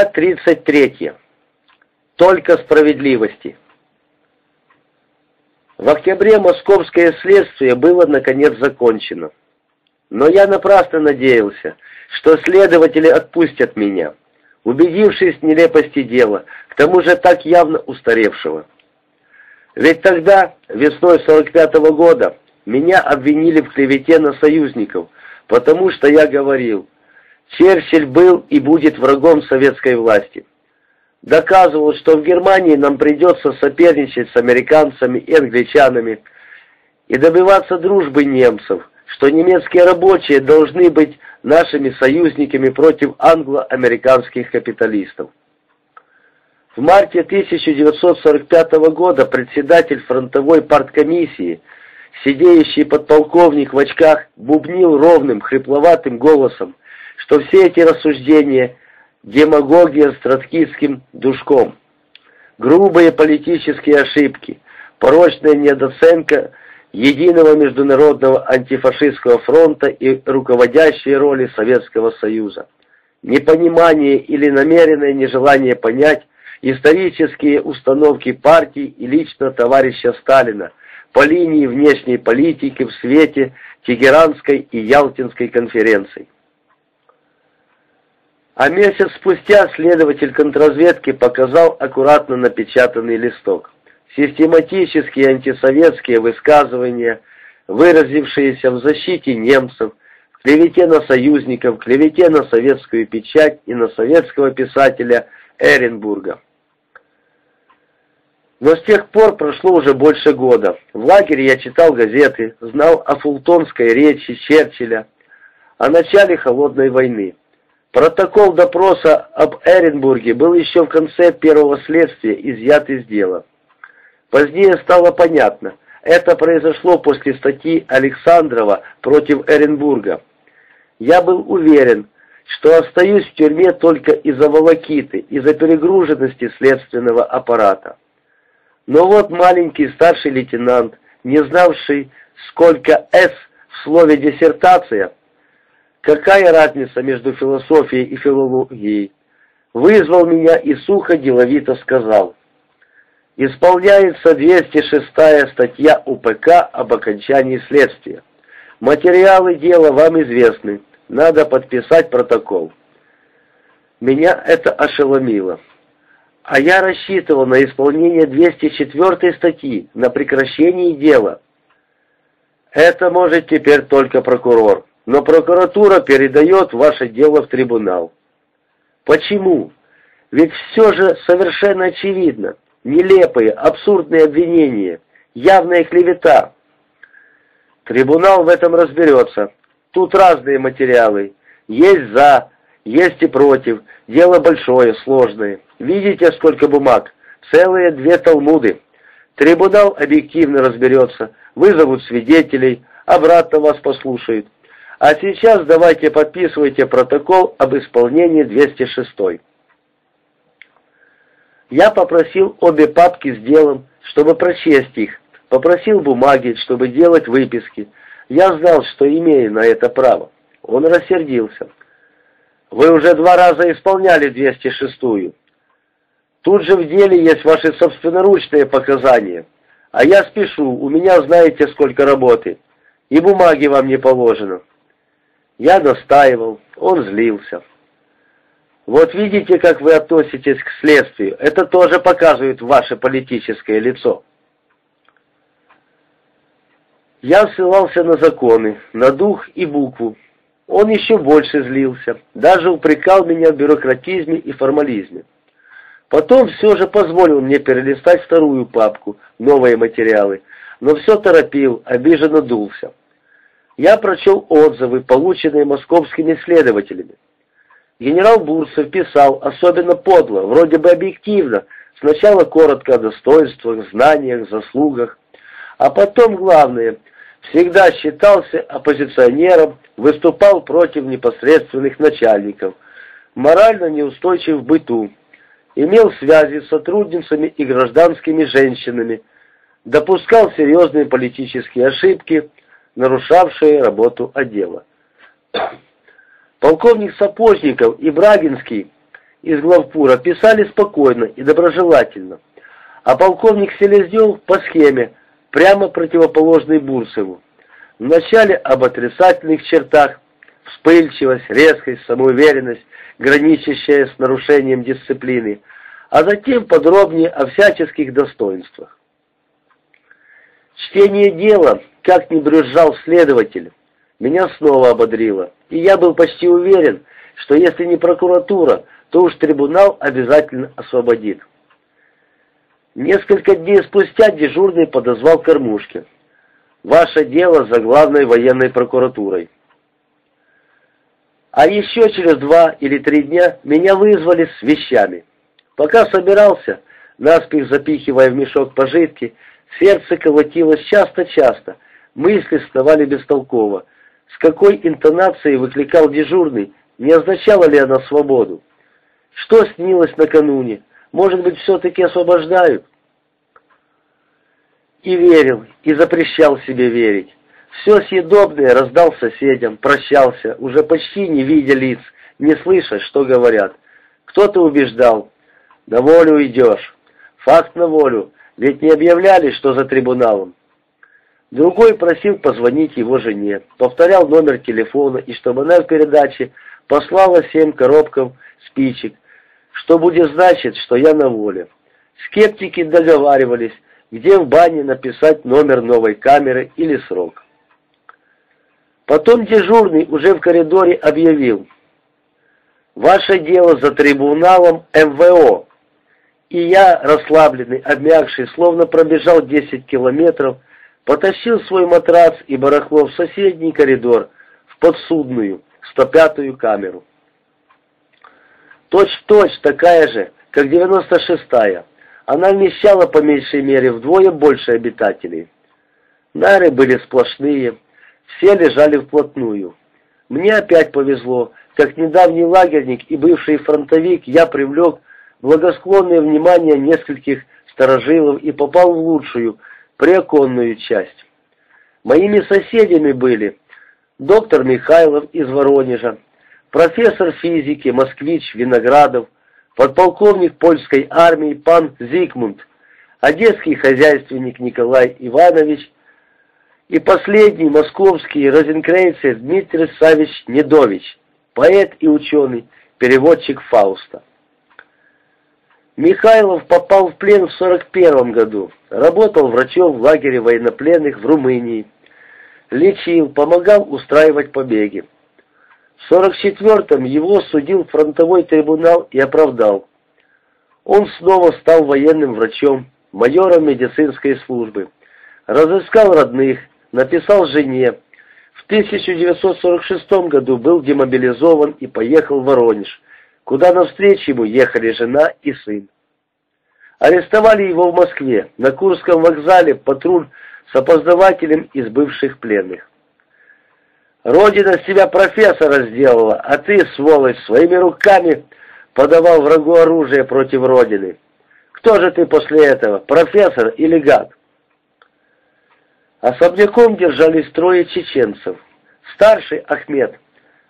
Глава 33. Только справедливости. В октябре московское следствие было наконец закончено. Но я напрасно надеялся, что следователи отпустят меня, убедившись в нелепости дела, к тому же так явно устаревшего. Ведь тогда, весной 45 -го года, меня обвинили в клевете на союзников, потому что я говорил, Черчилль был и будет врагом советской власти. Доказывал, что в Германии нам придется соперничать с американцами и англичанами и добиваться дружбы немцев, что немецкие рабочие должны быть нашими союзниками против англо-американских капиталистов. В марте 1945 года председатель фронтовой парткомиссии, сидеющий подполковник в очках, бубнил ровным, хрипловатым голосом, что все эти рассуждения – демагогия с троцкистским душком, грубые политические ошибки, порочная недооценка единого международного антифашистского фронта и руководящей роли Советского Союза, непонимание или намеренное нежелание понять исторические установки партии и лично товарища Сталина по линии внешней политики в свете Тегеранской и Ялтинской конференций. А месяц спустя следователь контрразведки показал аккуратно напечатанный листок. Систематические антисоветские высказывания, выразившиеся в защите немцев, в клевете на союзников, клевете на советскую печать и на советского писателя Эренбурга. Но с тех пор прошло уже больше года. В лагере я читал газеты, знал о фултонской речи Черчилля, о начале холодной войны. Протокол допроса об Эренбурге был еще в конце первого следствия изъят из дела. Позднее стало понятно, это произошло после статьи Александрова против Эренбурга. Я был уверен, что остаюсь в тюрьме только из-за волокиты, из-за перегруженности следственного аппарата. Но вот маленький старший лейтенант, не знавший, сколько «С» в слове «диссертация», Какая разница между философией и филологией? Вызвал меня и сухо деловито сказал. Исполняется 206 статья УПК об окончании следствия. Материалы дела вам известны. Надо подписать протокол. Меня это ошеломило. А я рассчитывал на исполнение 204 статьи, на прекращение дела. Это может теперь только прокурор но прокуратура передает ваше дело в трибунал. Почему? Ведь все же совершенно очевидно. Нелепые, абсурдные обвинения, явная клевета. Трибунал в этом разберется. Тут разные материалы. Есть за, есть и против. Дело большое, сложное. Видите, сколько бумаг? Целые две талмуды. Трибунал объективно разберется. Вызовут свидетелей, обратно вас послушают. А сейчас давайте подписывайте протокол об исполнении 206. Я попросил обе папки с делом, чтобы прочесть их. Попросил бумаги, чтобы делать выписки. Я знал, что имею на это право. Он рассердился. Вы уже два раза исполняли 206-ю. Тут же в деле есть ваши собственноручные показания. А я спешу, у меня знаете сколько работы. И бумаги вам не положено. Я настаивал, он злился. Вот видите, как вы относитесь к следствию. Это тоже показывает ваше политическое лицо. Я ссылался на законы, на дух и букву. Он еще больше злился, даже упрекал меня в бюрократизме и формализме. Потом все же позволил мне перелистать вторую папку, новые материалы, но все торопил, обиженно дулся. Я прочел отзывы, полученные московскими следователями. Генерал Бурсов писал особенно подло, вроде бы объективно, сначала коротко о достоинствах, знаниях, заслугах, а потом главное, всегда считался оппозиционером, выступал против непосредственных начальников, морально неустойчив в быту, имел связи с сотрудницами и гражданскими женщинами, допускал серьезные политические ошибки, нарушавшие работу отдела. Полковник Сапожников и Брагинский из главпура писали спокойно и доброжелательно, а полковник Селезнев по схеме, прямо противоположный Бурсову. Вначале об отрицательных чертах, вспыльчивость, резкость, самоуверенность, граничащая с нарушением дисциплины, а затем подробнее о всяческих достоинствах. Чтение дела, как ни брюзжал следователь, меня снова ободрило, и я был почти уверен, что если не прокуратура, то уж трибунал обязательно освободит. Несколько дней спустя дежурный подозвал Кормушкин. «Ваше дело за главной военной прокуратурой». А еще через два или три дня меня вызвали с вещами. Пока собирался, наспех запихивая в мешок пожитки, сердце колотилось часто-часто, мысли вставали бестолково. С какой интонацией выкликал дежурный, не означало ли она свободу? Что снилось накануне? Может быть, все-таки освобождают? И верил, и запрещал себе верить. Все съедобное раздал соседям, прощался, уже почти не видя лиц, не слыша, что говорят. Кто-то убеждал, на волю идешь. Факт на волю, ведь не объявляли, что за трибуналом. Другой просил позвонить его жене, повторял номер телефона, и чтобы она в передаче послала семь коробков спичек, что будет значить, что я на воле. Скептики договаривались, где в бане написать номер новой камеры или срок. Потом дежурный уже в коридоре объявил, «Ваше дело за трибуналом МВО». И я, расслабленный, обмякший, словно пробежал 10 километров, потащил свой матрас и барахло в соседний коридор, в подсудную, 105-ю камеру. Точь-в-точь -точь такая же, как 96-я. Она вмещала по меньшей мере вдвое больше обитателей. Нары были сплошные, все лежали вплотную. Мне опять повезло, как недавний лагерник и бывший фронтовик я привлек благосклонное внимание нескольких сторожилов и попал в лучшую, приоконную часть. Моими соседями были доктор Михайлов из Воронежа, профессор физики, москвич Виноградов, подполковник польской армии пан Зигмунд, одесский хозяйственник Николай Иванович и последний московский розенкрейцер Дмитрий Савич Недович, поэт и ученый, переводчик Фауста. Михайлов попал в плен в 41 году, работал врачом в лагере военнопленных в Румынии, лечил, помогал устраивать побеги. В 44-м его судил фронтовой трибунал и оправдал. Он снова стал военным врачом, майором медицинской службы. Разыскал родных, написал жене. В 1946 году был демобилизован и поехал в Воронеж, куда навстречу ему ехали жена и сын. Арестовали его в Москве, на Курском вокзале патруль с опоздавателем из бывших пленных. Родина себя профессора сделала, а ты, сволочь, своими руками подавал врагу оружие против Родины. Кто же ты после этого, профессор или гад? Особняком держались трое чеченцев. Старший Ахмед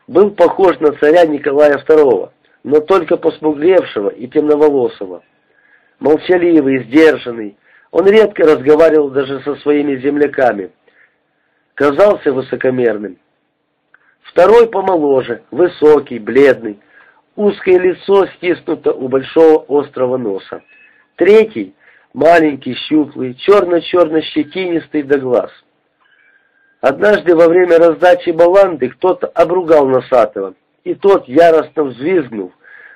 был похож на царя Николая II, но только посмуглевшего и темноволосого. Молчаливый, сдержанный, он редко разговаривал даже со своими земляками. Казался высокомерным. Второй помоложе, высокий, бледный, узкое лицо стиснуто у большого острого носа. Третий маленький, щуплый, черно-черно-щетинистый до глаз. Однажды во время раздачи баланды кто-то обругал Носатого, и тот, яростно взвизгнув,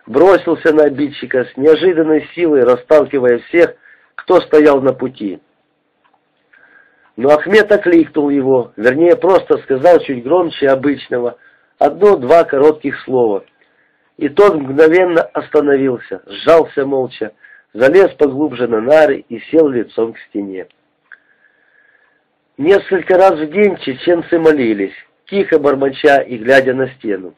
бросился на обидчика с неожиданной силой, расталкивая всех, кто стоял на пути. Но Ахмед окликнул его, вернее, просто сказал чуть громче обычного, одно-два коротких слова. И тот мгновенно остановился, сжался молча, залез поглубже на нары и сел лицом к стене. Несколько раз в день чеченцы молились, тихо бормоча и глядя на стену.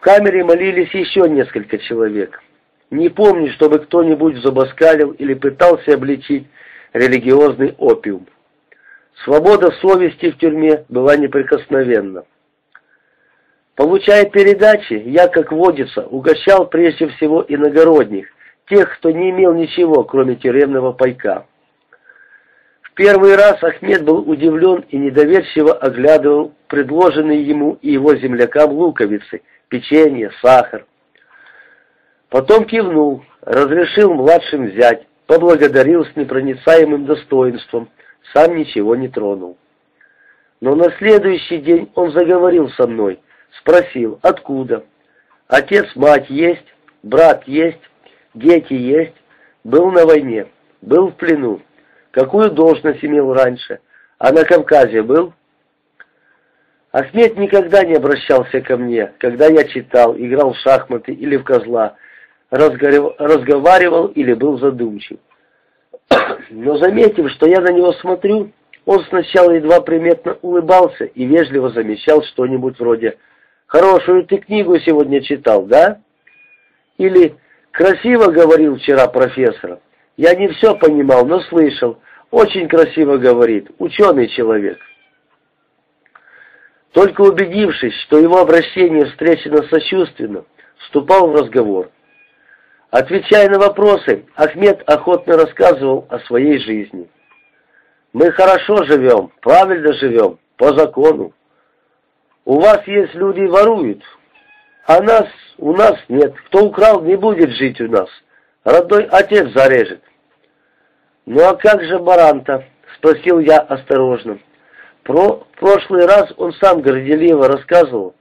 В камере молились еще несколько человек. Не помню, чтобы кто-нибудь зубоскалил или пытался обличить религиозный опиум. Свобода совести в тюрьме была неприкосновенна. Получая передачи, я, как водится, угощал прежде всего иногородних, тех, кто не имел ничего, кроме тюремного пайка. В первый раз Ахмед был удивлен и недоверчиво оглядывал предложенные ему и его землякам луковицы, печенье, сахар. Потом кивнул, разрешил младшим взять, поблагодарил с непроницаемым достоинством, сам ничего не тронул. Но на следующий день он заговорил со мной, спросил, откуда. Отец, мать есть, брат есть, дети есть, был на войне, был в плену. Какую должность имел раньше? А на Кавказе был? Ахмед никогда не обращался ко мне, когда я читал, играл в шахматы или в козла, разговаривал или был задумчив. Но заметив, что я на него смотрю, он сначала едва приметно улыбался и вежливо замечал что-нибудь вроде «Хорошую ты книгу сегодня читал, да?» Или «Красиво говорил вчера профессор. Я не все понимал, но слышал. Очень красиво говорит. Ученый человек». Только убедившись, что его обращение встречено сочувственно, вступал в разговор. Отвечая на вопросы, Ахмед охотно рассказывал о своей жизни. «Мы хорошо живем, правильно живем, по закону. У вас есть люди воруют, а нас, у нас нет. Кто украл, не будет жить у нас. Родной отец зарежет». «Ну а как же Баранта?» — спросил я осторожно. Про прошлый раз он сам горделиво рассказывал,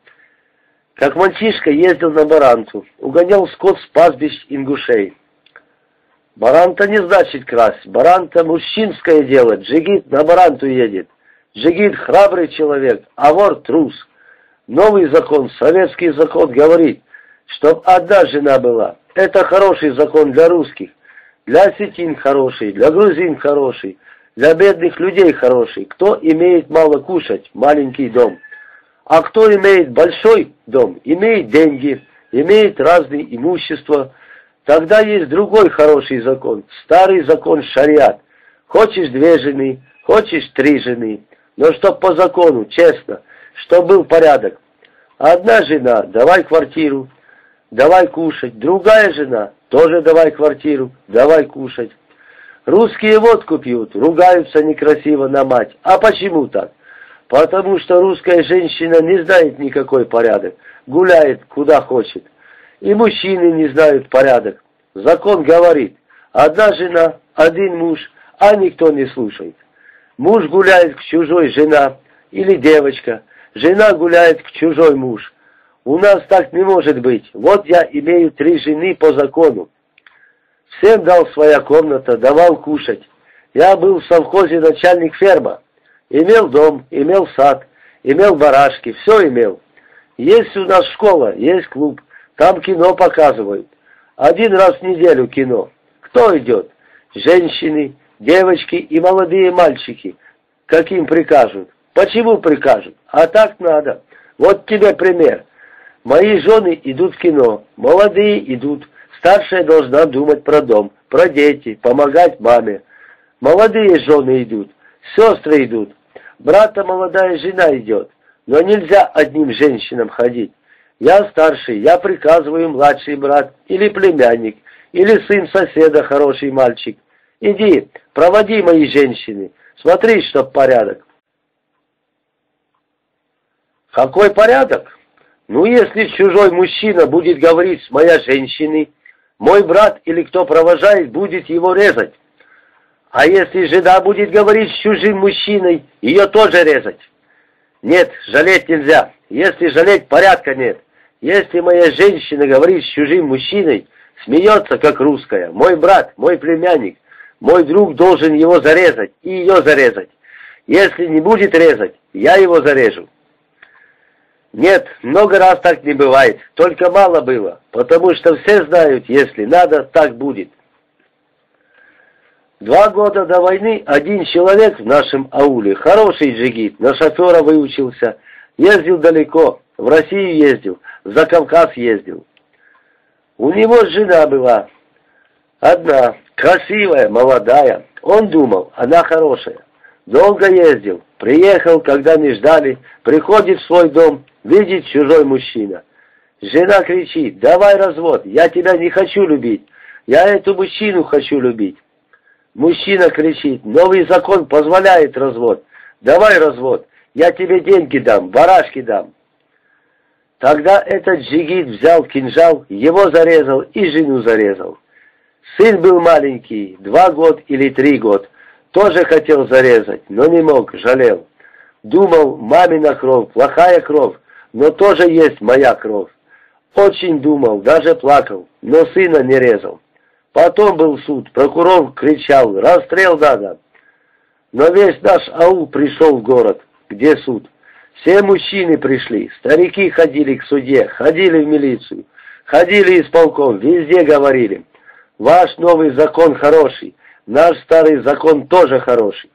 как мальчишка ездил на Баранту, угонял скот с пастбищ ингушей. Баранта не значит красть, Баранта мужчинское дело, джигит на Баранту едет. Джигит храбрый человек, а вор трус. Новый закон, советский закон говорит, чтоб одна жена была. Это хороший закон для русских. Для осетин хороший, для грузин хороший, для бедных людей хороший. Кто имеет мало кушать, маленький дом. А кто имеет большой дом, имеет деньги, имеет разные имущества, тогда есть другой хороший закон, старый закон шариат. Хочешь две жены, хочешь три жены, но чтоб по закону, честно, чтоб был порядок. Одна жена, давай квартиру, давай кушать. Другая жена, тоже давай квартиру, давай кушать. Русские водку пьют, ругаются некрасиво на мать. А почему так? Потому что русская женщина не знает никакой порядок, гуляет куда хочет. И мужчины не знают порядок. Закон говорит, одна жена, один муж, а никто не слушает. Муж гуляет к чужой жена или девочка, жена гуляет к чужой муж. У нас так не может быть. Вот я имею три жены по закону. Всем дал своя комната, давал кушать. Я был в совхозе начальник ферма. Имел дом, имел сад, имел барашки, все имел. Есть у нас школа, есть клуб, там кино показывают. Один раз в неделю кино. Кто идет? Женщины, девочки и молодые мальчики. Каким прикажут? Почему прикажут? А так надо. Вот тебе пример. Мои жены идут в кино, молодые идут. Старшая должна думать про дом, про дети, помогать маме. Молодые жены идут, сестры идут, брата молодая жена идет. Но нельзя одним женщинам ходить. Я старший, я приказываю младший брат или племянник, или сын соседа, хороший мальчик. Иди, проводи мои женщины, смотри, чтоб порядок. Какой порядок? Ну, если чужой мужчина будет говорить с моей женщиной, мой брат или кто провожает будет его резать. А если жена будет говорить с чужим мужчиной, ее тоже резать. Нет, жалеть нельзя. Если жалеть, порядка нет. Если моя женщина говорит с чужим мужчиной, смеется, как русская, мой брат, мой племянник, мой друг должен его зарезать и ее зарезать. Если не будет резать, я его зарежу. Нет, много раз так не бывает, только мало было, потому что все знают, если надо, так будет. Два года до войны один человек в нашем ауле, хороший джигит, на шофера выучился, ездил далеко, в Россию ездил, за Кавказ ездил. У него жена была, одна, красивая, молодая. Он думал, она хорошая. Долго ездил, приехал, когда не ждали, приходит в свой дом, видит чужой мужчина. Жена кричит, давай развод, я тебя не хочу любить, я эту мужчину хочу любить. Мужчина кричит, новый закон позволяет развод, давай развод, я тебе деньги дам, барашки дам. Тогда этот джигит взял кинжал, его зарезал и жену зарезал. Сын был маленький, два года или три года, тоже хотел зарезать, но не мог, жалел. Думал, мамина кровь, плохая кровь, но тоже есть моя кровь. Очень думал, даже плакал, но сына не резал. Потом был суд, прокурор кричал, расстрел надо. Но весь наш аул пришел в город, где суд. Все мужчины пришли, старики ходили к суде, ходили в милицию, ходили исполком, везде говорили. Ваш новый закон хороший, наш старый закон тоже хороший.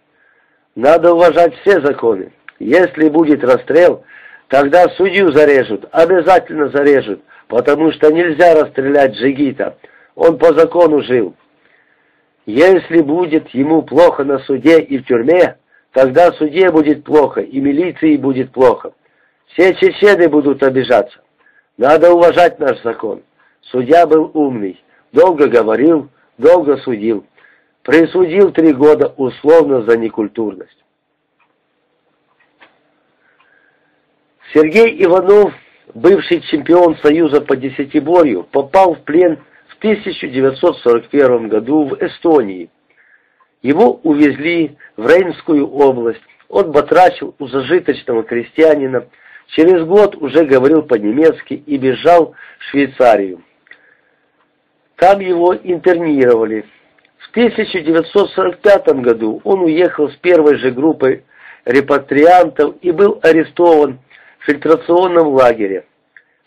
Надо уважать все законы. Если будет расстрел, тогда судью зарежут, обязательно зарежут, потому что нельзя расстрелять джигита. Он по закону жил. Если будет ему плохо на суде и в тюрьме, тогда суде будет плохо и милиции будет плохо. Все чечены будут обижаться. Надо уважать наш закон. Судья был умный. Долго говорил, долго судил. Присудил три года условно за некультурность. Сергей Иванов, бывший чемпион Союза по десятиборью, попал в плен в 1941 году в Эстонии. Его увезли в Рейнскую область. Он батрачил у зажиточного крестьянина. Через год уже говорил по-немецки и бежал в Швейцарию. Там его интернировали. В 1945 году он уехал с первой же группой репатриантов и был арестован в фильтрационном лагере.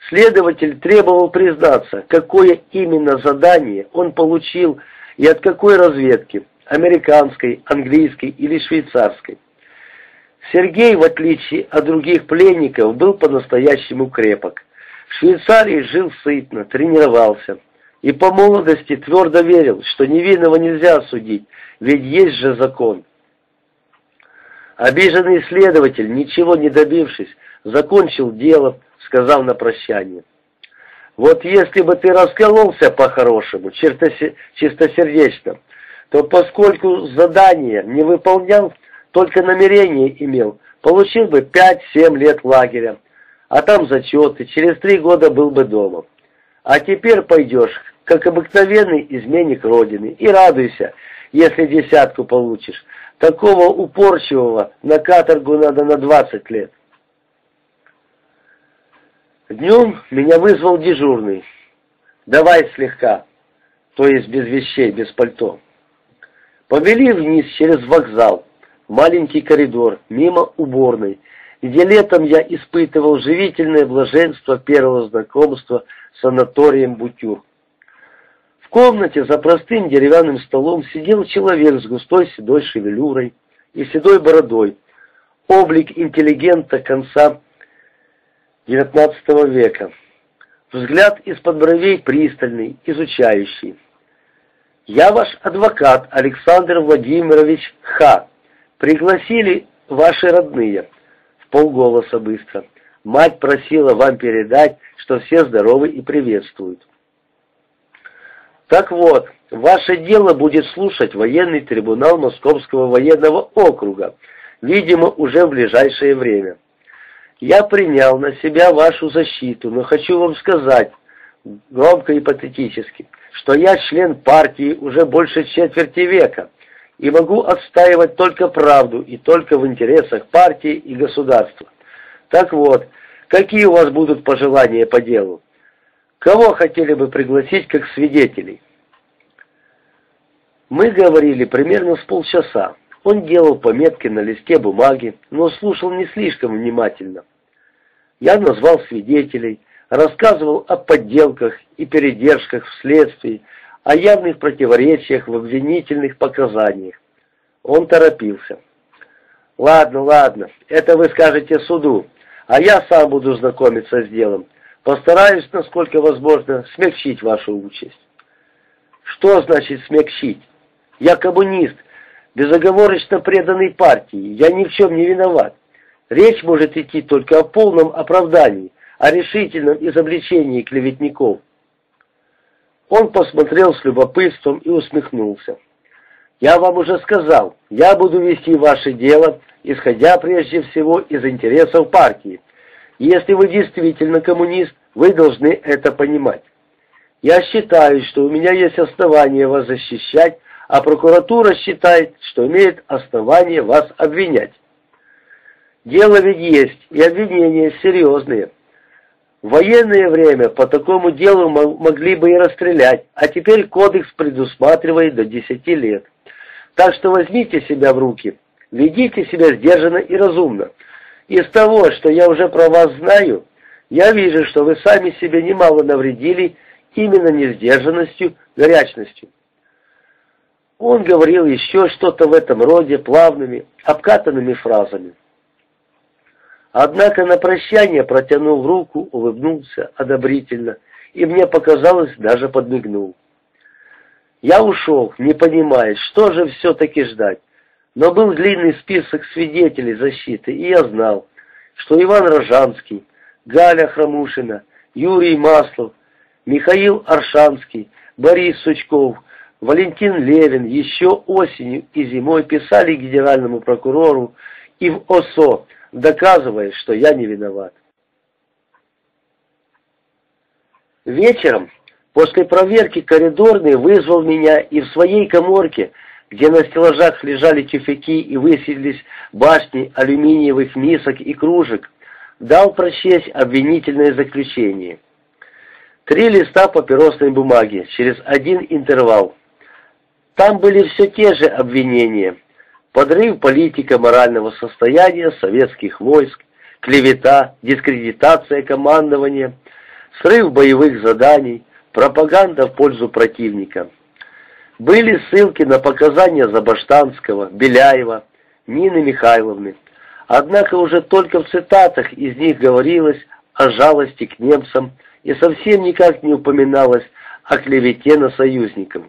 Следователь требовал признаться, какое именно задание он получил и от какой разведки – американской, английской или швейцарской. Сергей, в отличие от других пленников, был по-настоящему крепок. В Швейцарии жил сытно, тренировался и по молодости твердо верил, что невинного нельзя судить, ведь есть же закон. Обиженный следователь, ничего не добившись, закончил дело, сказав на прощание. Вот если бы ты раскололся по-хорошему, чистосердечно, то поскольку задание не выполнял, только намерение имел, получил бы 5-7 лет лагеря, а там зачеты, через три года был бы дома. А теперь пойдешь, как обыкновенный изменник Родины, и радуйся, если десятку получишь. Такого упорчивого на каторгу надо на 20 лет. Днем меня вызвал дежурный. Давай слегка, то есть без вещей, без пальто. Повели вниз через вокзал, маленький коридор, мимо уборной, где летом я испытывал живительное блаженство первого знакомства с санаторием Бутюр. В комнате за простым деревянным столом сидел человек с густой седой шевелюрой и седой бородой, облик интеллигента конца XIX века. Взгляд из-под бровей пристальный, изучающий. «Я ваш адвокат Александр Владимирович Х. Пригласили ваши родные». В полголоса быстро. «Мать просила вам передать, что все здоровы и приветствуют». Так вот, ваше дело будет слушать военный трибунал Московского военного округа, видимо, уже в ближайшее время. Я принял на себя вашу защиту, но хочу вам сказать, громко и патетически, что я член партии уже больше четверти века и могу отстаивать только правду и только в интересах партии и государства. Так вот, какие у вас будут пожелания по делу? Кого хотели бы пригласить как свидетелей? Мы говорили примерно с полчаса. Он делал пометки на листе бумаги, но слушал не слишком внимательно. Я назвал свидетелей, рассказывал о подделках и передержках в следствии, о явных противоречиях в обвинительных показаниях. Он торопился. «Ладно, ладно, это вы скажете суду, а я сам буду знакомиться с делом. Постараюсь, насколько возможно, смягчить вашу участь». «Что значит смягчить? Я коммунист. безоговорочно преданный партии, я ни в чем не виноват. Речь может идти только о полном оправдании, о решительном изобличении клеветников. Он посмотрел с любопытством и усмехнулся. «Я вам уже сказал, я буду вести ваше дело, исходя прежде всего из интересов партии. Если вы действительно коммунист, вы должны это понимать. Я считаю, что у меня есть основания вас защищать, а прокуратура считает, что имеет основание вас обвинять. Дело ведь есть, и обвинения серьезные. В военное время по такому делу могли бы и расстрелять, а теперь кодекс предусматривает до 10 лет. Так что возьмите себя в руки, ведите себя сдержанно и разумно. Из того, что я уже про вас знаю, я вижу, что вы сами себе немало навредили именно несдержанностью, горячностью. Он говорил еще что-то в этом роде плавными, обкатанными фразами. Однако на прощание протянул руку, улыбнулся одобрительно, и мне показалось, даже подмигнул. Я ушел, не понимая, что же все-таки ждать, но был длинный список свидетелей защиты, и я знал, что Иван Рожанский, Галя Хромушина, Юрий Маслов, Михаил Аршанский, Борис Сучков, Валентин Левин еще осенью и зимой писали генеральному прокурору и в ОСО, доказывая, что я не виноват. Вечером, после проверки коридорный вызвал меня и в своей коморке, где на стеллажах лежали тюфяки и высились башни алюминиевых мисок и кружек, дал прочесть обвинительное заключение. Три листа папиросной бумаги через один интервал. Там были все те же обвинения – подрыв политика морального состояния советских войск, клевета, дискредитация командования, срыв боевых заданий, пропаганда в пользу противника. Были ссылки на показания Забаштанского, Беляева, Нины Михайловны. Однако уже только в цитатах из них говорилось о жалости к немцам и совсем никак не упоминалось о клевете на союзников.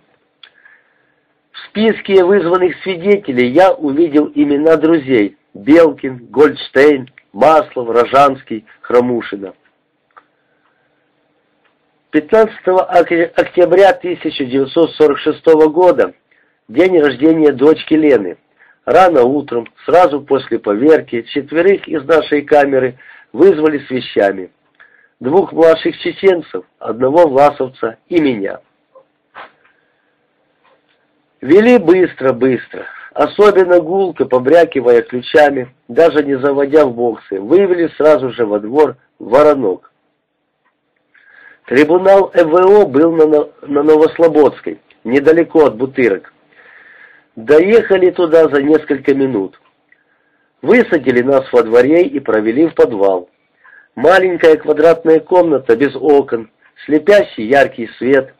В списке вызванных свидетелей я увидел имена друзей Белкин, Гольдштейн, Маслов, Рожанский, Хромушина. 15 октября 1946 года, день рождения дочки Лены, рано утром, сразу после поверки, четверых из нашей камеры вызвали с вещами. Двух младших чеченцев, одного власовца и меня. Вели быстро-быстро, особенно гулко, побрякивая ключами, даже не заводя в боксы, вывели сразу же во двор воронок. Трибунал МВО был на, на Новослободской, недалеко от Бутырок. Доехали туда за несколько минут. Высадили нас во дворе и провели в подвал. Маленькая квадратная комната без окон, слепящий яркий свет,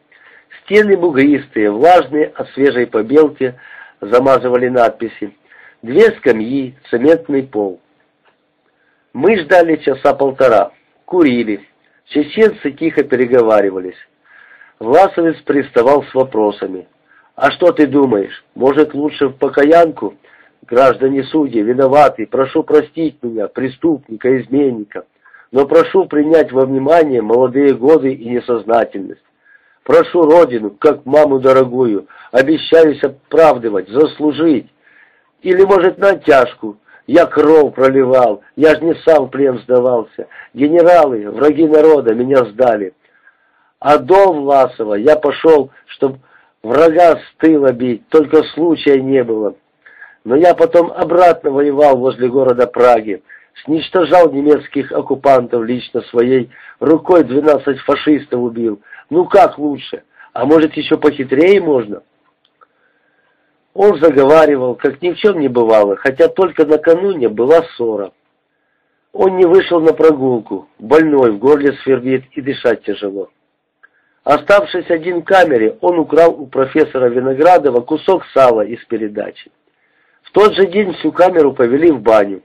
Стены бугристые, влажные от свежей побелки, замазывали надписи. Две скамьи, цементный пол. Мы ждали часа полтора, курили. Чеченцы тихо переговаривались. Власовец приставал с вопросами. «А что ты думаешь? Может, лучше в покаянку? Граждане судьи, виноваты, прошу простить меня, преступника, изменника, но прошу принять во внимание молодые годы и несознательность. Прошу Родину, как маму дорогую, обещаюсь оправдывать, заслужить. Или, может, на тяжку. Я кровь проливал, я ж не сам плен сдавался. Генералы, враги народа, меня сдали. А до Власова я пошел, чтоб врага с тыла бить, только случая не было. Но я потом обратно воевал возле города Праги, сничтожал немецких оккупантов лично своей рукой, 12 фашистов убил, ну как лучше? А может еще похитрее можно? Он заговаривал, как ни в чем не бывало, хотя только накануне была ссора. Он не вышел на прогулку, больной, в горле свербит и дышать тяжело. Оставшись один в камере, он украл у профессора Виноградова кусок сала из передачи. В тот же день всю камеру повели в баню.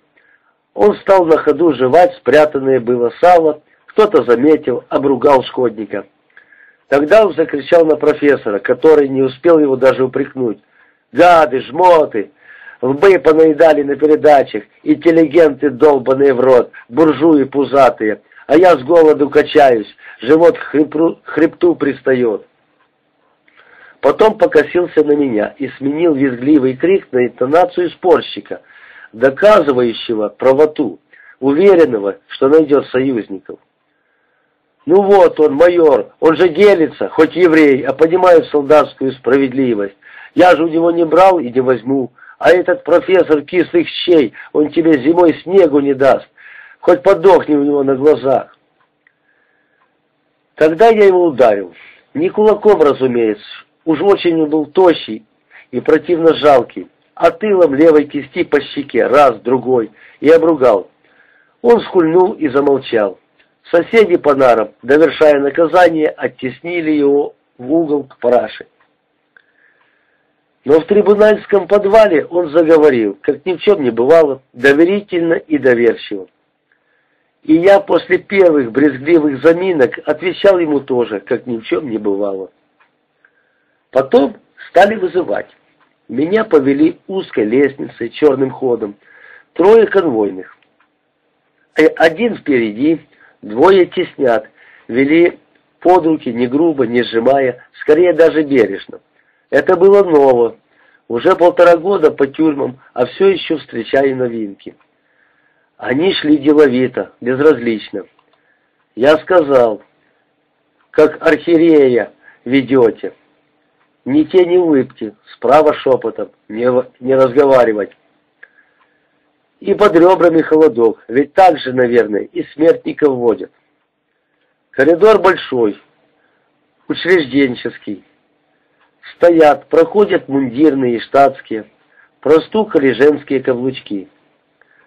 Он стал на ходу жевать спрятанное было сало, кто-то заметил, обругал шкодника. Тогда он закричал на профессора, который не успел его даже упрекнуть. Гады, жмоты! Лбы понаедали на передачах, интеллигенты долбаные в рот, буржуи пузатые, а я с голоду качаюсь, живот к хребру, хребту пристает. Потом покосился на меня и сменил визгливый крик на интонацию спорщика, доказывающего правоту, уверенного, что найдет союзников. Ну вот он, майор, он же делится, хоть еврей, а понимает солдатскую справедливость. Я же у него не брал и не возьму. А этот профессор кислых щей, он тебе зимой снегу не даст. Хоть подохни у него на глазах. Тогда я его ударил. Не кулаком, разумеется. Уж очень он был тощий и противно жалкий. А тылом левой кисти по щеке, раз, другой, и обругал. Он скульнул и замолчал. Соседи по нарам, довершая наказание, оттеснили его в угол к параше. Но в трибунальском подвале он заговорил, как ни в чем не бывало, доверительно и доверчиво. И я после первых брезгливых заминок отвечал ему тоже, как ни в чем не бывало. Потом стали вызывать. Меня повели узкой лестницей, черным ходом, трое конвойных. Э, один впереди, двое теснят, вели под руки, не грубо, не сжимая, скорее даже бережно. Это было ново. Уже полтора года по тюрьмам, а все еще встречали новинки. Они шли деловито, безразлично. Я сказал, как архиерея ведете. Ни тени улыбки, справа шепотом, не, не разговаривать. И под ребрами холодок, ведь так же, наверное, и смертников водят. Коридор большой, учрежденческий. Стоят, проходят мундирные и штатские, простукали женские каблучки.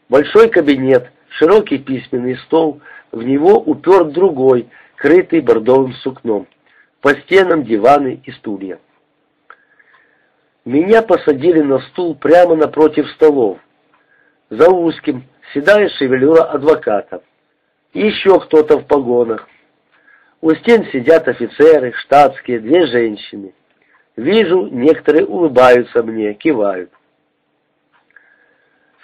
Большой кабинет, широкий письменный стол, в него упер другой, крытый бордовым сукном. По стенам диваны и стулья. Меня посадили на стул прямо напротив столов. За узким, седая шевелюра адвоката. еще кто-то в погонах. У стен сидят офицеры, штатские, две женщины. Вижу, некоторые улыбаются мне, кивают.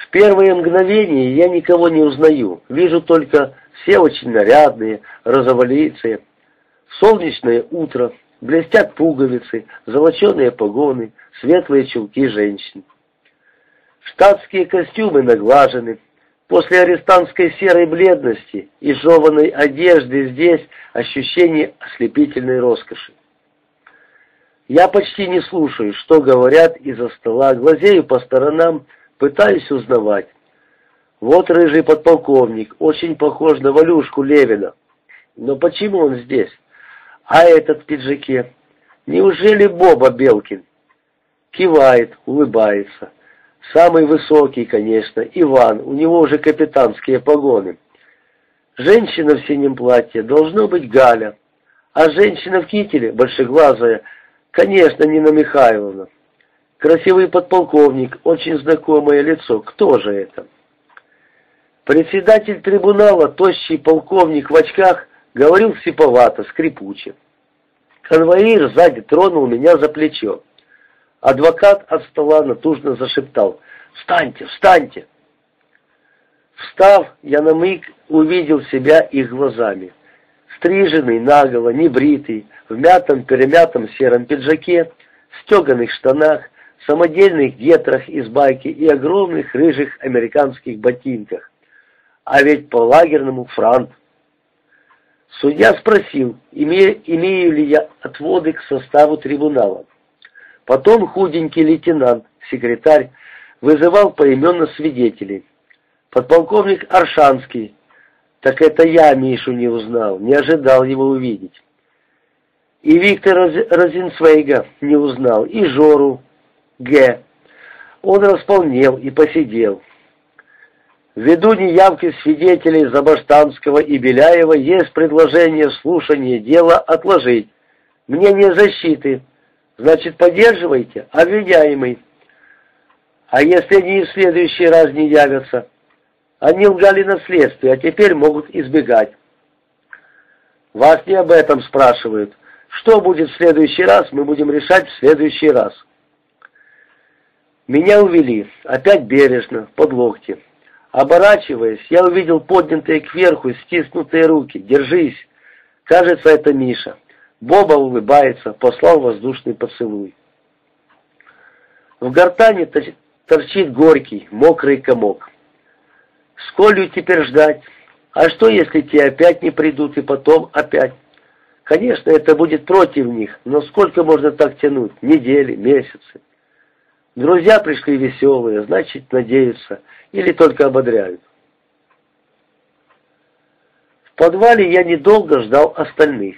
В первые мгновения я никого не узнаю. Вижу только все очень нарядные, розоволицые. Солнечное утро, блестят пуговицы, золоченые погоны, светлые чулки женщин. Штатские костюмы наглажены. После арестантской серой бледности и жеванной одежды здесь ощущение ослепительной роскоши. Я почти не слушаю, что говорят из-за стола, глазею по сторонам, пытаюсь узнавать. Вот рыжий подполковник, очень похож на Валюшку Левина. Но почему он здесь? А этот в пиджаке? Неужели Боба Белкин? Кивает, улыбается. Самый высокий, конечно, Иван, у него уже капитанские погоны. Женщина в синем платье, должно быть Галя. А женщина в кителе, большеглазая, Конечно, Нина Михайловна. Красивый подполковник, очень знакомое лицо. Кто же это? Председатель трибунала, тощий полковник в очках, говорил сиповато, скрипуче. Конвоир сзади тронул меня за плечо. Адвокат от стола натужно зашептал «Встаньте, встаньте!» Встав, я на миг увидел себя их глазами стриженный наголо, небритый, в мятом-перемятом сером пиджаке, стеганых штанах, самодельных гетрах из байки и огромных рыжих американских ботинках. А ведь по-лагерному франт. Судья спросил, имею, имею ли я отводы к составу трибунала. Потом худенький лейтенант, секретарь, вызывал поименно свидетелей. Подполковник Аршанский, так это я Мишу не узнал, не ожидал его увидеть. И Виктор Розенцвейга не узнал, и Жору Г. Он располнел и посидел. Ввиду неявки свидетелей Забаштанского и Беляева есть предложение слушания дела отложить. Мне не защиты. Значит, поддерживайте, обвиняемый. А если они в следующий раз не явятся? Они лгали на следствии, а теперь могут избегать. Вас не об этом спрашивают. Что будет в следующий раз, мы будем решать в следующий раз. Меня увели, опять бережно, под локти. Оборачиваясь, я увидел поднятые кверху стиснутые руки. «Держись!» Кажется, это Миша. Боба улыбается, послал воздушный поцелуй. В гортане торчит горький, мокрый комок. Сколью теперь ждать? А что, если те опять не придут и потом опять? Конечно, это будет против них, но сколько можно так тянуть? Недели, месяцы. Друзья пришли веселые, значит, надеются или только ободряют. В подвале я недолго ждал остальных.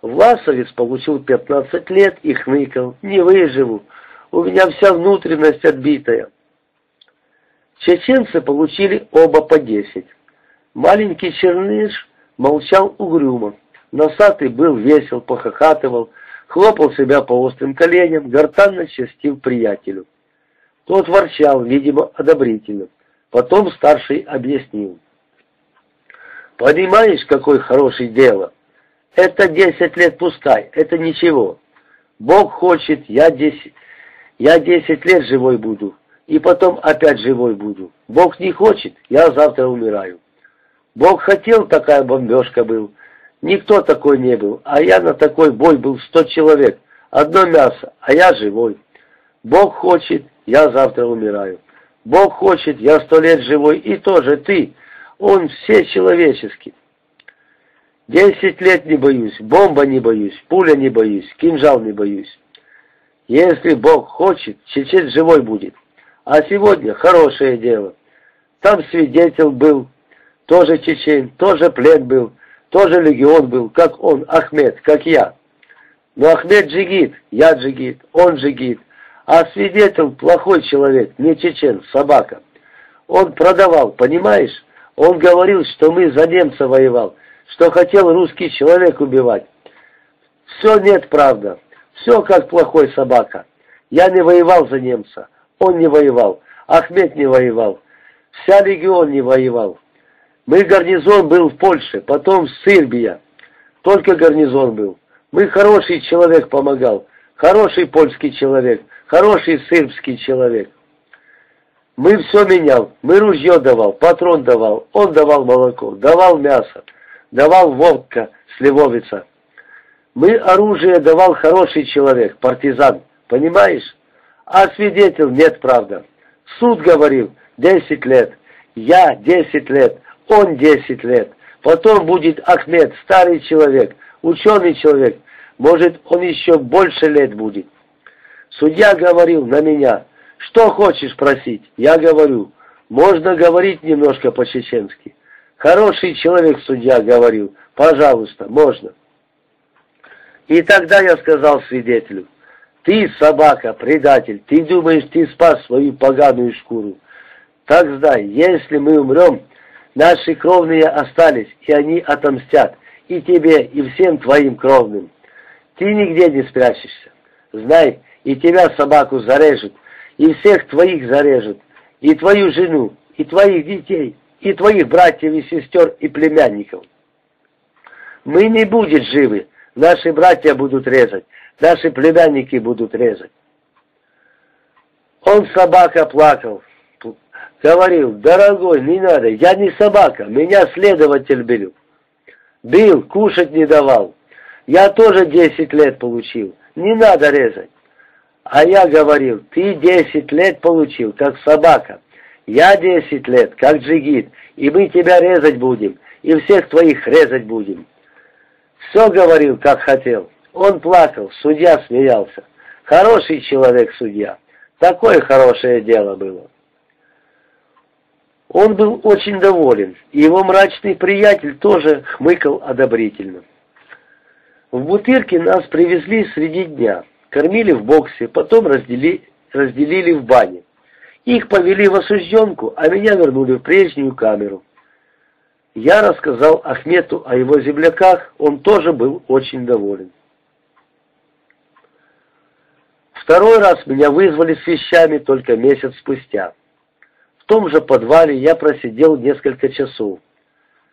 Власовец получил 15 лет и хныкал. Не выживу, у меня вся внутренность отбитая. Чеченцы получили оба по 10. Маленький черныш молчал угрюмо. Носатый был весел, похохатывал, хлопал себя по острым коленям, гортанно честил приятелю. Тот ворчал, видимо, одобрительно. Потом старший объяснил. «Понимаешь, какое хорошее дело? Это десять лет пускай, это ничего. Бог хочет, я десять, я десять лет живой буду, и потом опять живой буду. Бог не хочет, я завтра умираю. Бог хотел, такая бомбежка был, Никто такой не был, а я на такой бой был сто человек. Одно мясо, а я живой. Бог хочет, я завтра умираю. Бог хочет, я сто лет живой, и тоже ты. Он все человеческий. Десять лет не боюсь, бомба не боюсь, пуля не боюсь, кинжал не боюсь. Если Бог хочет, чечен живой будет. А сегодня хорошее дело. Там свидетель был, тоже чечен, тоже плен был, тоже легион был, как он, Ахмед, как я. Но Ахмед джигит, я джигит, он джигит. А свидетель плохой человек, не чечен, собака. Он продавал, понимаешь? Он говорил, что мы за немца воевал, что хотел русский человек убивать. Все нет, правда. Все как плохой собака. Я не воевал за немца. Он не воевал. Ахмед не воевал. Вся легион не воевал. Мы гарнизон был в Польше, потом Сербия. Только гарнизон был. Мы хороший человек помогал. Хороший польский человек. Хороший сербский человек. Мы все менял. Мы ружье давал, патрон давал. Он давал молоко, давал мясо, давал водка, сливовица. Мы оружие давал хороший человек, партизан. Понимаешь? А свидетель нет, правда. Суд говорил, 10 лет. Я 10 лет. Он 10 лет. Потом будет Ахмед, старый человек, ученый человек. Может, он еще больше лет будет. Судья говорил на меня, что хочешь просить? Я говорю, можно говорить немножко по-чеченски. Хороший человек, судья, говорил, пожалуйста, можно. И тогда я сказал свидетелю, ты собака, предатель, ты думаешь, ты спас свою поганую шкуру. Так знай, если мы умрем, Наши кровные остались, и они отомстят и тебе, и всем твоим кровным. Ты нигде не спрячешься. Знай, и тебя собаку зарежут, и всех твоих зарежут, и твою жену, и твоих детей, и твоих братьев и сестер, и племянников. Мы не будем живы, наши братья будут резать, наши племянники будут резать. Он собака плакал, Говорил, дорогой, не надо, я не собака, меня следователь бил. Бил, кушать не давал. Я тоже десять лет получил, не надо резать. А я говорил, ты десять лет получил, как собака. Я десять лет, как джигит, и мы тебя резать будем, и всех твоих резать будем. Все говорил, как хотел. Он плакал, судья смеялся. Хороший человек судья. Такое хорошее дело было. Он был очень доволен, и его мрачный приятель тоже хмыкал одобрительно. В Бутырке нас привезли среди дня, кормили в боксе, потом раздели, разделили в бане. Их повели в осужденку, а меня вернули в прежнюю камеру. Я рассказал Ахмету о его земляках, он тоже был очень доволен. Второй раз меня вызвали с вещами только месяц спустя том же подвале я просидел несколько часов.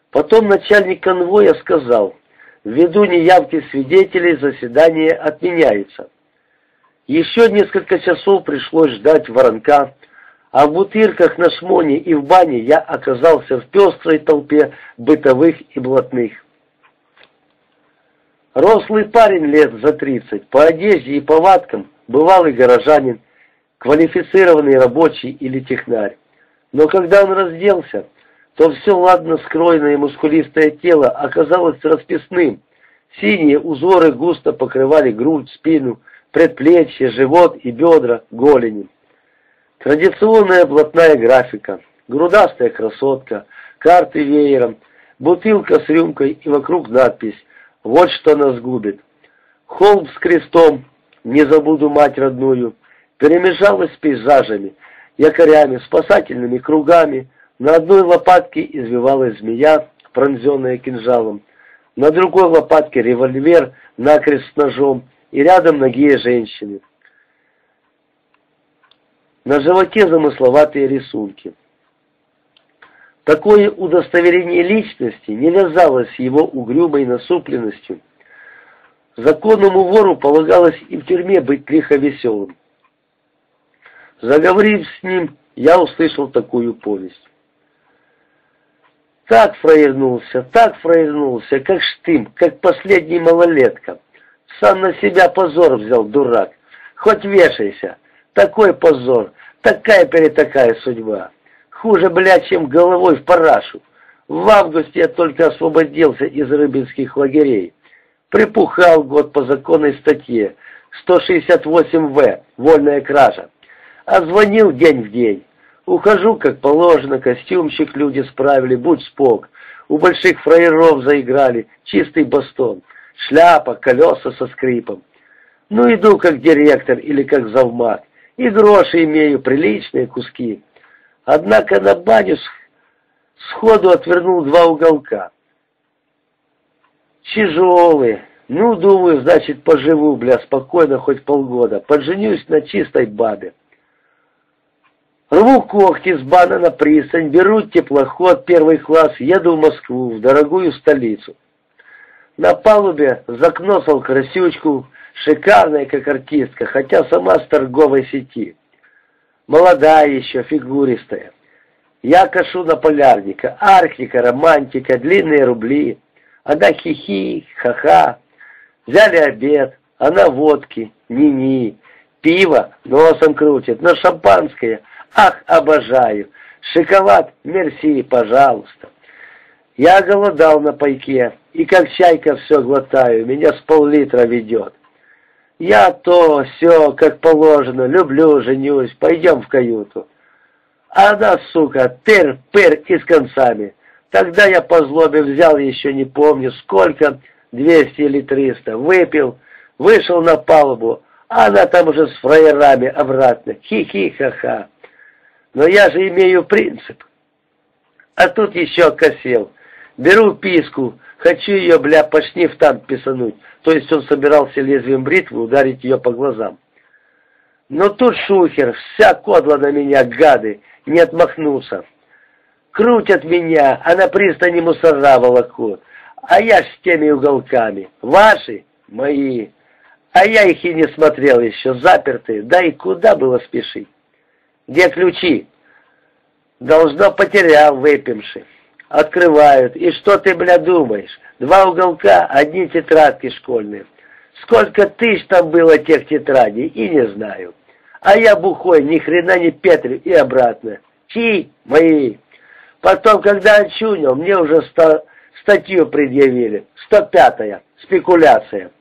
Потом начальник конвоя сказал, ввиду неявки свидетелей заседание отменяется. Еще несколько часов пришлось ждать воронка, а в бутырках на шмоне и в бане я оказался в пестрой толпе бытовых и блатных. Рослый парень лет за тридцать, по одежде и повадкам, бывалый горожанин, квалифицированный рабочий или технарь. Но когда он разделся, то все ладно скроенное мускулистое тело оказалось расписным. Синие узоры густо покрывали грудь, спину, предплечья, живот и бедра, голени. Традиционная блатная графика, грудастая красотка, карты веером, бутылка с рюмкой и вокруг надпись «Вот что нас губит». Холм с крестом, не забуду мать родную, перемежалась с пейзажами, якорями, спасательными кругами. На одной лопатке извивалась змея, пронзенная кинжалом, на другой лопатке револьвер накрест с ножом и рядом ноги женщины. На животе замысловатые рисунки. Такое удостоверение личности не вязалось его угрюмой насупленностью. Законному вору полагалось и в тюрьме быть лихо веселым. Заговорив с ним, я услышал такую повесть. Так фраернулся, так фраернулся, как штым, как последний малолетка. Сам на себя позор взял, дурак. Хоть вешайся. Такой позор, такая-перетакая судьба. Хуже, блядь, чем головой в парашу. В августе я только освободился из рыбинских лагерей. Припухал год по законной статье 168В, вольная кража. А звонил день в день. Ухожу, как положено, костюмчик люди справили, будь спок. У больших фраеров заиграли, чистый бастон, шляпа, колеса со скрипом. Ну, иду как директор или как завмат, и гроши имею, приличные куски. Однако на баню сходу отвернул два уголка. Тяжелые. Ну, думаю, значит, поживу, бля, спокойно хоть полгода. Подженюсь на чистой бабе. Рву когти с бана на пристань, беру теплоход первый класс, еду в Москву, в дорогую столицу. На палубе закносал красючку, шикарная как артистка, хотя сама с торговой сети. Молодая еще, фигуристая. Я кашу на полярника, арктика, романтика, длинные рубли. Она хихи, ха-ха. Взяли обед, она водки, ни-ни. Пиво носом крутит, но шампанское – Ах, обожаю! Шоколад, мерси, пожалуйста. Я голодал на пайке, и как чайка все глотаю, меня с пол-литра ведет. Я то, все, как положено, люблю, женюсь, пойдем в каюту. А она, сука, тыр-пыр и с концами. Тогда я по злобе взял еще не помню сколько, двести или триста, выпил, вышел на палубу, а она там уже с фраерами обратно, хи-хи-ха-ха. Но я же имею принцип. А тут еще косел. Беру писку, хочу ее, бля, по шнифтам писануть. То есть он собирался лезвием бритвы ударить ее по глазам. Но тут шухер, вся кодла на меня, гады, не отмахнулся. Крутят меня, а на пристани мусора волокут. А я с теми уголками. Ваши? Мои. А я их и не смотрел еще, запертые. Да и куда было спешить? Где ключи? Должно потерял выпивший. Открывают. И что ты, бля, думаешь? Два уголка, одни тетрадки школьные. Сколько тысяч там было тех тетрадей, и не знаю. А я бухой, ни хрена не петрю и обратно. Чьи? Мои. Потом, когда очунил, мне уже ста статью предъявили. 105-я. Спекуляция.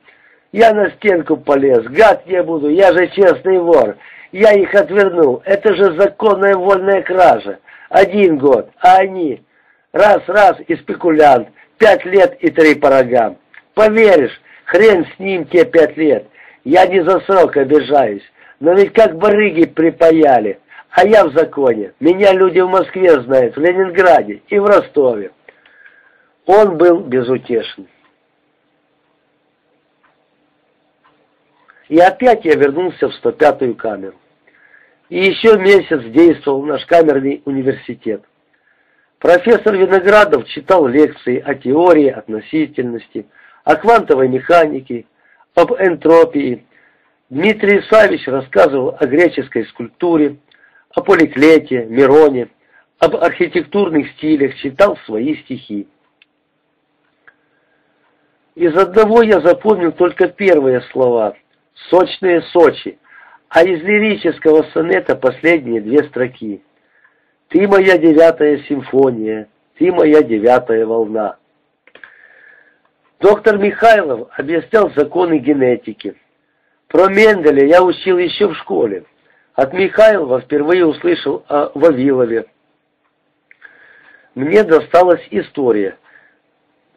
Я на стенку полез. Гад не буду, я же честный вор. Я их отвернул. Это же законная вольная кража. Один год, а они раз-раз и спекулянт. Пять лет и три порога. Поверишь, хрен с ним те пять лет. Я не за срок обижаюсь. Но ведь как барыги припаяли. А я в законе. Меня люди в Москве знают, в Ленинграде и в Ростове. Он был безутешен. И опять я вернулся в 105-ю камеру. И еще месяц действовал наш камерный университет. Профессор Виноградов читал лекции о теории относительности, о квантовой механике, об энтропии, Дмитрий Савич рассказывал о греческой скульптуре, о поликлете, Мироне, об архитектурных стилях, читал свои стихи. Из одного я запомнил только первые слова «Сочные Сочи», а из лирического сонета последние две строки «Ты моя девятая симфония, ты моя девятая волна». Доктор Михайлов объяснял законы генетики. Про Менделя я учил еще в школе. От Михайлова впервые услышал о Вавилове. Мне досталась история.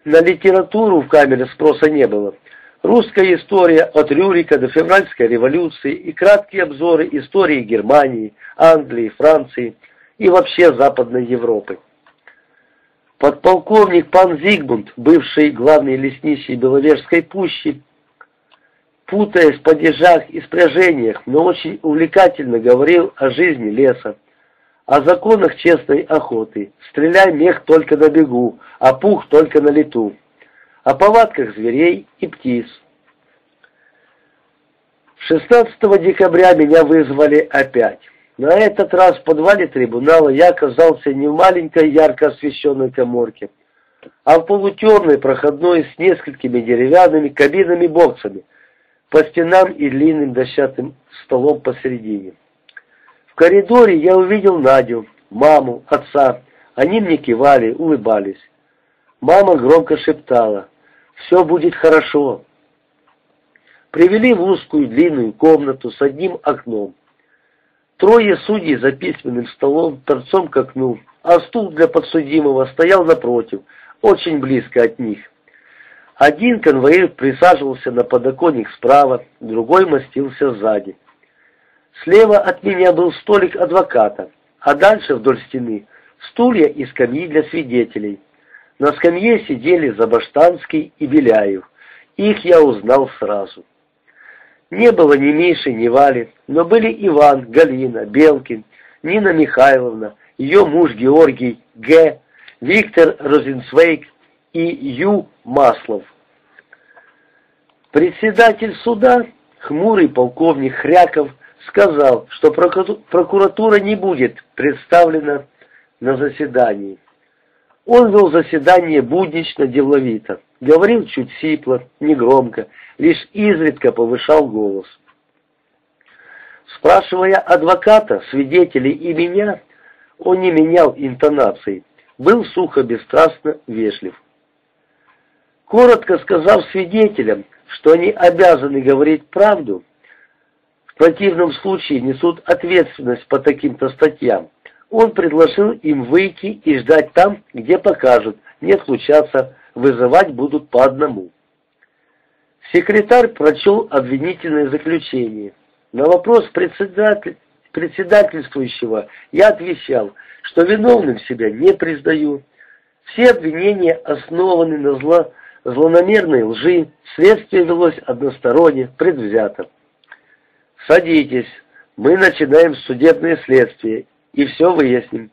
На литературу в камере спроса не было. Русская история от Рюрика до февральской революции и краткие обзоры истории Германии, Англии, Франции и вообще Западной Европы. Подполковник пан Зигмунд, бывший главный лесничий Беловежской пущи, путаясь в падежах и спряжениях, но очень увлекательно говорил о жизни леса, о законах честной охоты. Стреляй мех только на бегу, а пух только на лету. О повадках зверей и птиц. 16 декабря меня вызвали опять. На этот раз в подвале трибунала я оказался не в маленькой ярко освещенной коморке, а в полутемной проходной с несколькими деревянными кабинами-боксами – по стенам и длинным дощатым столом посередине. В коридоре я увидел Надю, маму, отца. Они мне кивали, улыбались. Мама громко шептала «Все будет хорошо». Привели в узкую длинную комнату с одним окном. Трое судей за письменным столом торцом к окну, а стул для подсудимого стоял напротив, очень близко от них. Один конвоир присаживался на подоконник справа, другой мостился сзади. Слева от меня был столик адвоката, а дальше вдоль стены стулья и скамьи для свидетелей. На скамье сидели Забаштанский и Беляев. Их я узнал сразу. Не было ни Миши, ни Вали, но были Иван, Галина, Белкин, Нина Михайловна, ее муж Георгий Г., Виктор Розенцвейк, и Ю. Маслов. Председатель суда, хмурый полковник Хряков, сказал, что прокуратура не будет представлена на заседании. Он вел заседание буднично, деловито, говорил чуть сипло, негромко, лишь изредка повышал голос. Спрашивая адвоката, свидетелей и меня, он не менял интонации, был сухо, бесстрастно, вежлив. Коротко сказав свидетелям, что они обязаны говорить правду, в противном случае несут ответственность по таким-то статьям, он предложил им выйти и ждать там, где покажут, не случаться, вызывать будут по одному. Секретарь прочел обвинительное заключение. На вопрос председатель, председательствующего я отвечал, что виновным себя не признаю. Все обвинения основаны на зло злонамерной лжи, следствие велось односторонне, предвзято. «Садитесь, мы начинаем судебное следствие, и все выясним».